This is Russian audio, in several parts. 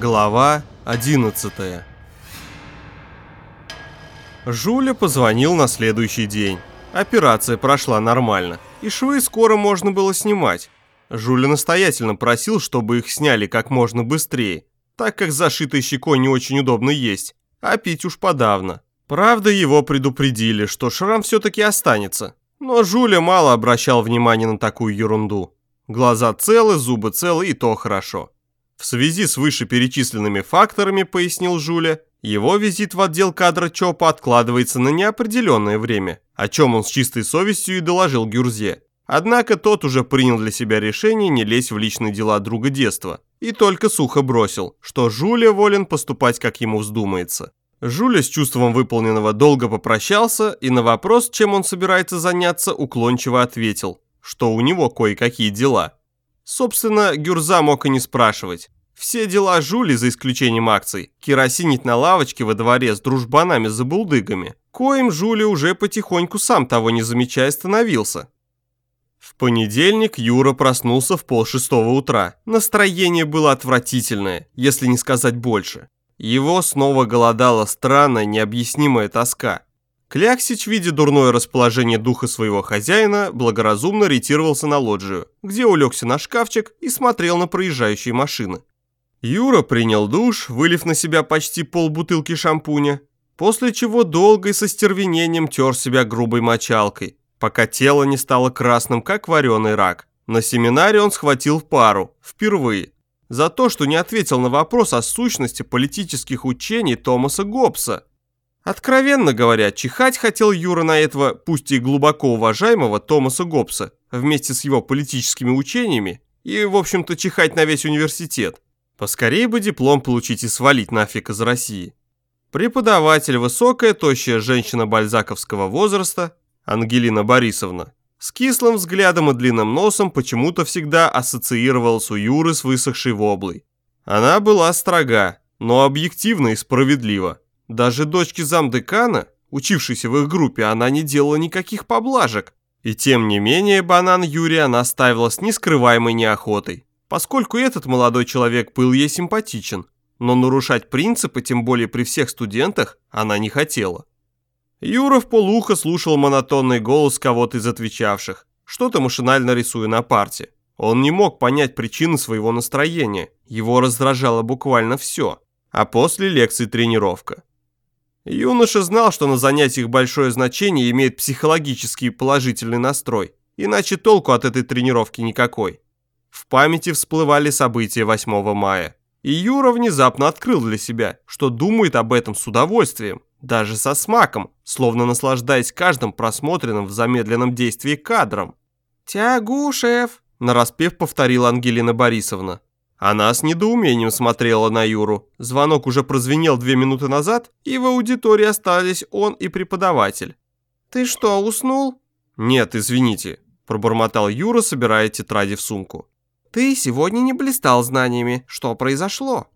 Глава 11 Жуля позвонил на следующий день. Операция прошла нормально, и швы скоро можно было снимать. Жуля настоятельно просил, чтобы их сняли как можно быстрее, так как зашитой щекой не очень удобно есть, а пить уж подавно. Правда, его предупредили, что шрам все-таки останется, но Жуля мало обращал внимания на такую ерунду. Глаза целы, зубы целы и то хорошо. В связи с вышеперечисленными факторами, пояснил Жуля, его визит в отдел кадра ЧОПа откладывается на неопределенное время, о чем он с чистой совестью и доложил Гюрзе. Однако тот уже принял для себя решение не лезть в личные дела друга детства и только сухо бросил, что Жуля волен поступать, как ему вздумается. Жуля с чувством выполненного долга попрощался и на вопрос, чем он собирается заняться, уклончиво ответил, что у него кое-какие дела – Собственно, Гюрза мог и не спрашивать. Все дела жули, за исключением акций, керосинить на лавочке во дворе с дружбанами за булдыгами, коим жули уже потихоньку сам того не замечая становился. В понедельник Юра проснулся в полшестого утра. Настроение было отвратительное, если не сказать больше. Его снова голодала странная, необъяснимая тоска. Кляксич, видя дурное расположение духа своего хозяина, благоразумно ретировался на лоджию, где улегся на шкафчик и смотрел на проезжающие машины. Юра принял душ, вылив на себя почти полбутылки шампуня, после чего долго и со стервенением тер себя грубой мочалкой, пока тело не стало красным, как вареный рак. На семинаре он схватил пару, впервые, за то, что не ответил на вопрос о сущности политических учений Томаса Гоббса – Откровенно говоря, чихать хотел Юра на этого, пусть и глубоко уважаемого Томаса Гоббса, вместе с его политическими учениями, и, в общем-то, чихать на весь университет. Поскорее бы диплом получить и свалить нафиг из России. Преподаватель, высокая, тощая женщина бальзаковского возраста, Ангелина Борисовна, с кислым взглядом и длинным носом почему-то всегда ассоциировалась у Юры с высохшей воблой. Она была строга, но объективна и справедлива. Даже дочке замдекана, учившейся в их группе, она не делала никаких поблажек. И тем не менее банан Юрия она ставила с нескрываемой неохотой, поскольку этот молодой человек был ей симпатичен, но нарушать принципы, тем более при всех студентах, она не хотела. Юра в полухо слушал монотонный голос кого-то из отвечавших, что-то машинально рисуя на парте. Он не мог понять причины своего настроения, его раздражало буквально все. А после лекции тренировка. Юноша знал, что на занятиях большое значение имеет психологический положительный настрой, иначе толку от этой тренировки никакой. В памяти всплывали события 8 мая. И Юра внезапно открыл для себя, что думает об этом с удовольствием, даже со смаком, словно наслаждаясь каждым просмотренным в замедленном действии кадром. «Тягушев!» – нараспев повторила Ангелина Борисовна. Она с недоумением смотрела на Юру. Звонок уже прозвенел две минуты назад, и в аудитории остались он и преподаватель. «Ты что, уснул?» «Нет, извините», – пробормотал Юра, собирая тетради в сумку. «Ты сегодня не блистал знаниями. Что произошло?»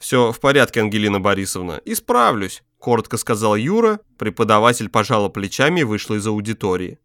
«Все в порядке, Ангелина Борисовна. Исправлюсь», – коротко сказал Юра. Преподаватель пожал плечами и вышел из аудитории.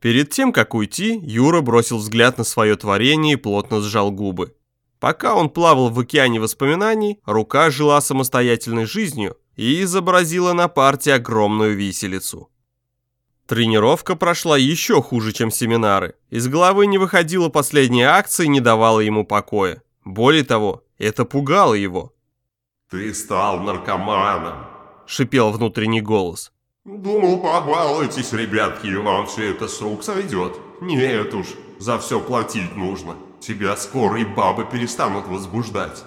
Перед тем, как уйти, Юра бросил взгляд на свое творение и плотно сжал губы. Пока он плавал в океане воспоминаний, рука жила самостоятельной жизнью и изобразила на парте огромную виселицу. Тренировка прошла еще хуже, чем семинары. Из головы не выходила последняя акция и не давала ему покоя. Более того, это пугало его. «Ты стал наркоманом», — шипел внутренний голос. «Думал, побалуйтесь, ребятки, и вам все это с рук сойдет. Нет уж, за все платить нужно». Тебя скоро и бабы перестанут возбуждать.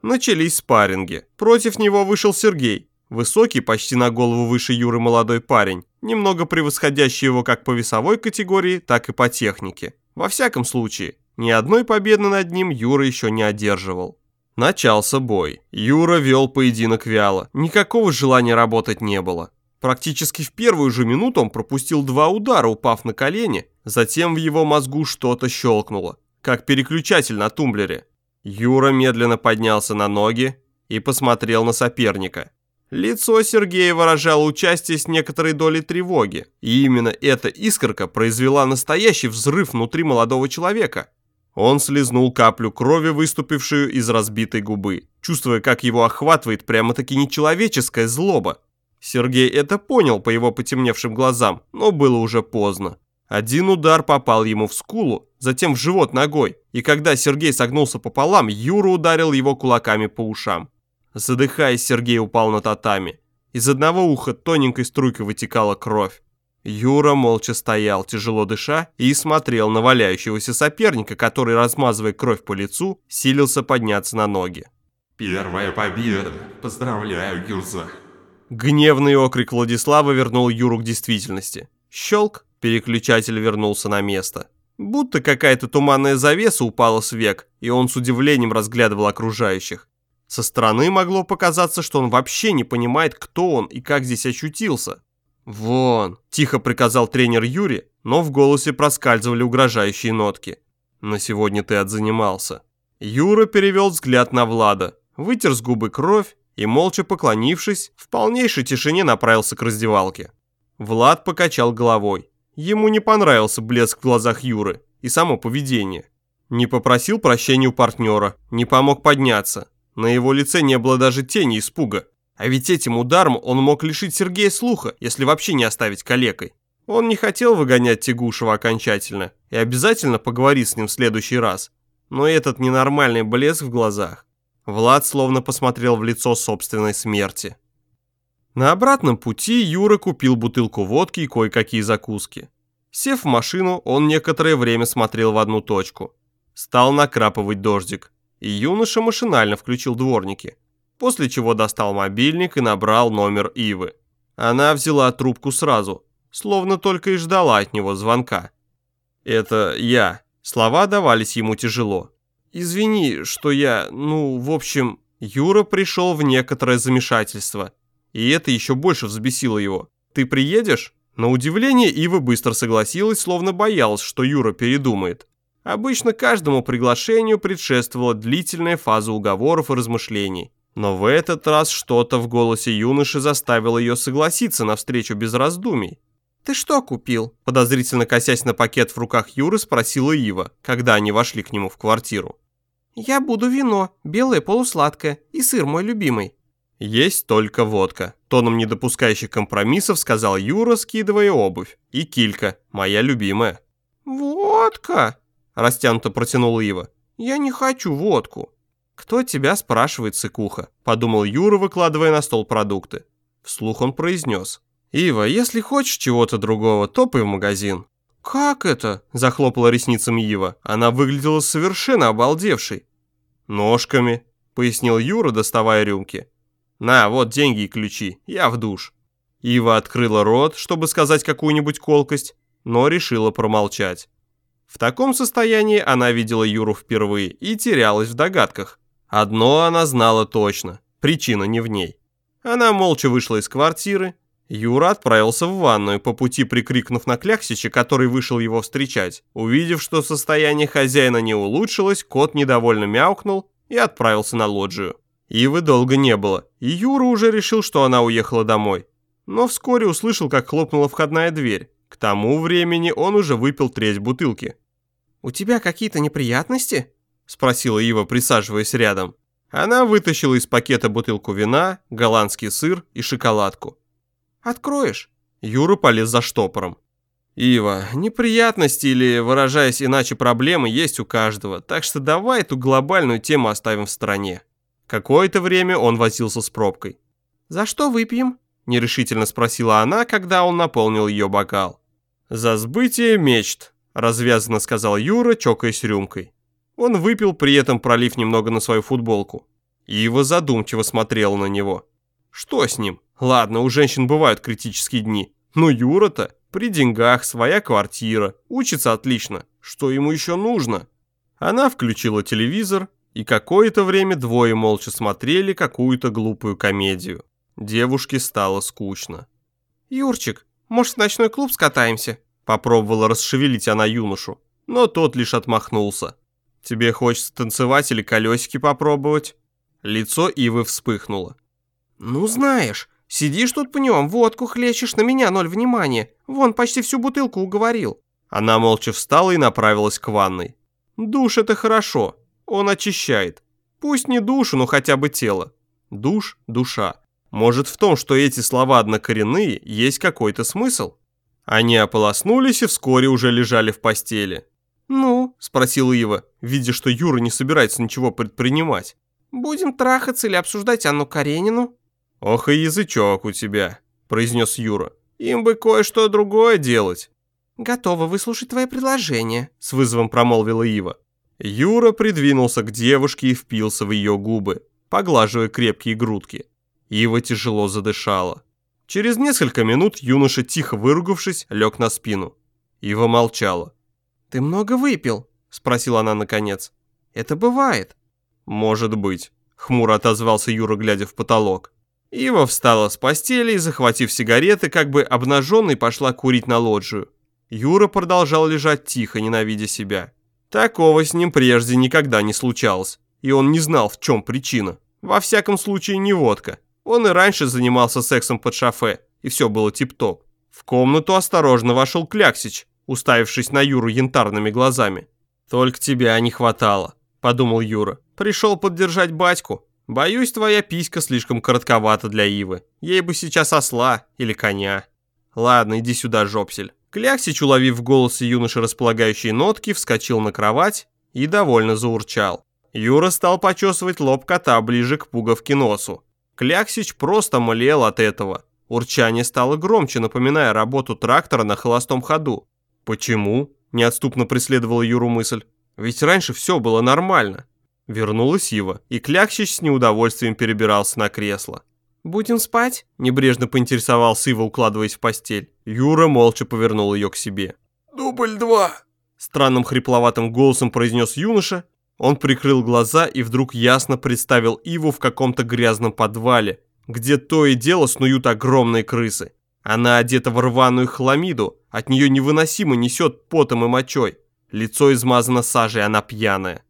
Начались спарринги. Против него вышел Сергей. Высокий, почти на голову выше Юры молодой парень, немного превосходящий его как по весовой категории, так и по технике. Во всяком случае, ни одной победы над ним Юра еще не одерживал. Начался бой. Юра вел поединок вяло. Никакого желания работать не было. Практически в первую же минуту он пропустил два удара, упав на колени. Затем в его мозгу что-то щелкнуло как переключатель на тумблере. Юра медленно поднялся на ноги и посмотрел на соперника. Лицо Сергея выражало участие с некоторой долей тревоги, и именно эта искорка произвела настоящий взрыв внутри молодого человека. Он слезнул каплю крови, выступившую из разбитой губы, чувствуя, как его охватывает прямо-таки нечеловеческая злоба. Сергей это понял по его потемневшим глазам, но было уже поздно. Один удар попал ему в скулу, затем в живот ногой, и когда Сергей согнулся пополам, Юра ударил его кулаками по ушам. Задыхаясь, Сергей упал на татами. Из одного уха тоненькой струйкой вытекала кровь. Юра молча стоял, тяжело дыша, и смотрел на валяющегося соперника, который, размазывая кровь по лицу, силился подняться на ноги. Первая победа. Поздравляю, Юрза. Гневный окрик Владислава вернул Юру к действительности. Щелк, переключатель вернулся на место. Будто какая-то туманная завеса упала с век, и он с удивлением разглядывал окружающих. Со стороны могло показаться, что он вообще не понимает, кто он и как здесь очутился. «Вон!» – тихо приказал тренер Юре, но в голосе проскальзывали угрожающие нотки. «На сегодня ты отзанимался». Юра перевел взгляд на Влада, вытер с губы кровь и, молча поклонившись, в полнейшей тишине направился к раздевалке. Влад покачал головой. Ему не понравился блеск в глазах Юры и само поведение. Не попросил прощения у партнера, не помог подняться. На его лице не было даже тени испуга. А ведь этим ударом он мог лишить Сергея слуха, если вообще не оставить калекой. Он не хотел выгонять Тягушева окончательно и обязательно поговорит с ним в следующий раз. Но этот ненормальный блеск в глазах. Влад словно посмотрел в лицо собственной смерти. На обратном пути Юра купил бутылку водки и кое-какие закуски. Сев в машину, он некоторое время смотрел в одну точку. Стал накрапывать дождик, и юноша машинально включил дворники после чего достал мобильник и набрал номер Ивы. Она взяла трубку сразу, словно только и ждала от него звонка. «Это я». Слова давались ему тяжело. «Извини, что я, ну, в общем...» Юра пришел в некоторое замешательство, и это еще больше взбесило его. «Ты приедешь?» На удивление Ива быстро согласилась, словно боялась, что Юра передумает. Обычно каждому приглашению предшествовала длительная фаза уговоров и размышлений. Но в этот раз что-то в голосе юноши заставило ее согласиться на встречу без раздумий. «Ты что купил?» Подозрительно косясь на пакет в руках Юры, спросила Ива, когда они вошли к нему в квартиру. «Я буду вино, белое полусладкое, и сыр мой любимый». «Есть только водка», тоном не допускающих компромиссов сказал Юра, скидывая обувь. «И килька, моя любимая». «Водка?» растянуто протянула Ива. «Я не хочу водку». «Кто тебя спрашивает, сыкуха?» – подумал Юра, выкладывая на стол продукты. Вслух он произнес. «Ива, если хочешь чего-то другого, топай в магазин». «Как это?» – захлопала ресницами Ива. Она выглядела совершенно обалдевшей. «Ножками», – пояснил Юра, доставая рюмки. «На, вот деньги и ключи, я в душ». Ива открыла рот, чтобы сказать какую-нибудь колкость, но решила промолчать. В таком состоянии она видела Юру впервые и терялась в догадках. Одно она знала точно, причина не в ней. Она молча вышла из квартиры. Юра отправился в ванную, по пути прикрикнув на Кляксича, который вышел его встречать. Увидев, что состояние хозяина не улучшилось, кот недовольно мяукнул и отправился на лоджию. Ивы долго не было, и Юра уже решил, что она уехала домой. Но вскоре услышал, как хлопнула входная дверь. К тому времени он уже выпил треть бутылки. «У тебя какие-то неприятности?» – спросила Ива, присаживаясь рядом. Она вытащила из пакета бутылку вина, голландский сыр и шоколадку. «Откроешь?» Юра полез за штопором. «Ива, неприятности или, выражаясь иначе, проблемы есть у каждого, так что давай эту глобальную тему оставим в стороне». Какое-то время он возился с пробкой. «За что выпьем?» – нерешительно спросила она, когда он наполнил ее бокал. «За сбытие мечт», – развязанно сказал Юра, чокаясь рюмкой. Он выпил, при этом пролив немного на свою футболку. Ива задумчиво смотрела на него. Что с ним? Ладно, у женщин бывают критические дни. Но Юра-то при деньгах, своя квартира, учится отлично. Что ему еще нужно? Она включила телевизор, и какое-то время двое молча смотрели какую-то глупую комедию. Девушке стало скучно. «Юрчик, может, в ночной клуб скатаемся?» Попробовала расшевелить она юношу, но тот лишь отмахнулся. Тебе хочется танцевать или колесики попробовать?» Лицо Ивы вспыхнуло. «Ну знаешь, сидишь тут пнем, водку хлещешь, на меня ноль внимания. Вон, почти всю бутылку уговорил». Она молча встала и направилась к ванной. Душ – это хорошо, он очищает. Пусть не душу, но хотя бы тело. Душ – душа. Может в том, что эти слова однокоренные, есть какой-то смысл? Они ополоснулись и вскоре уже лежали в постели. «Ну?» – спросила Ива, видя, что Юра не собирается ничего предпринимать. «Будем трахаться или обсуждать Анну Каренину?» «Ох и язычок у тебя», – произнес Юра. «Им бы кое-что другое делать». «Готова выслушать твое предложение», – с вызовом промолвила Ива. Юра придвинулся к девушке и впился в ее губы, поглаживая крепкие грудки. Ива тяжело задышала. Через несколько минут юноша, тихо выругавшись, лег на спину. Ива молчала. «Ты много выпил?» – спросила она наконец. «Это бывает». «Может быть», – хмуро отозвался Юра, глядя в потолок. Ива встала с постели и, захватив сигареты, как бы обнаженной, пошла курить на лоджию. Юра продолжал лежать тихо, ненавидя себя. Такого с ним прежде никогда не случалось, и он не знал, в чем причина. Во всяком случае, не водка. Он и раньше занимался сексом под шофе, и все было тип-топ. В комнату осторожно вошел Кляксич, уставившись на Юру янтарными глазами. «Только тебя не хватало», – подумал Юра. «Пришел поддержать батьку. Боюсь, твоя писька слишком коротковата для Ивы. Ей бы сейчас осла или коня. Ладно, иди сюда, жопсель». Кляксич, уловив в голосе юноши располагающие нотки, вскочил на кровать и довольно заурчал. Юра стал почесывать лоб кота ближе к пуговке носу. Кляксич просто млел от этого. Урчание стало громче, напоминая работу трактора на холостом ходу. «Почему?» – неотступно преследовала Юру мысль. «Ведь раньше все было нормально». Вернулась Ива, и Кляксич с неудовольствием перебирался на кресло. «Будем спать?» – небрежно поинтересовался Ива, укладываясь в постель. Юра молча повернул ее к себе. «Дубль два!» – странным хрипловатым голосом произнес юноша он прикрыл глаза и вдруг ясно представил Иву в каком-то грязном подвале, где то и дело снуют огромные крысы. Она одета в рваную хламиду, от нее невыносимо несет потом и мочой. Лицо измазано сажей, она пьяная.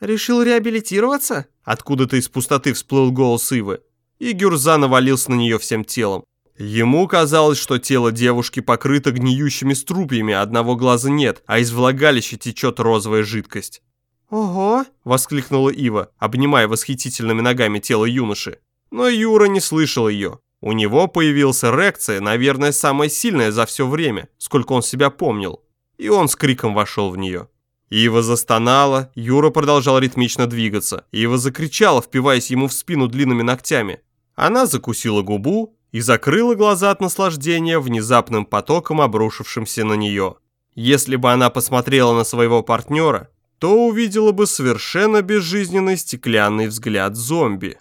«Решил реабилитироваться?» Откуда-то из пустоты всплыл голос Ивы, и Гюрза навалился на нее всем телом. Ему казалось, что тело девушки покрыто гниющими струпьями, одного глаза нет, а из влагалища течет розовая жидкость. «Ого!» – воскликнула Ива, обнимая восхитительными ногами тело юноши. Но Юра не слышал ее. У него появилась эрекция, наверное, самая сильная за все время, сколько он себя помнил. И он с криком вошел в нее. Ива застонала, Юра продолжал ритмично двигаться. Ива закричала, впиваясь ему в спину длинными ногтями. Она закусила губу и закрыла глаза от наслаждения внезапным потоком, обрушившимся на нее. Если бы она посмотрела на своего партнера, то увидела бы совершенно безжизненный стеклянный взгляд зомби.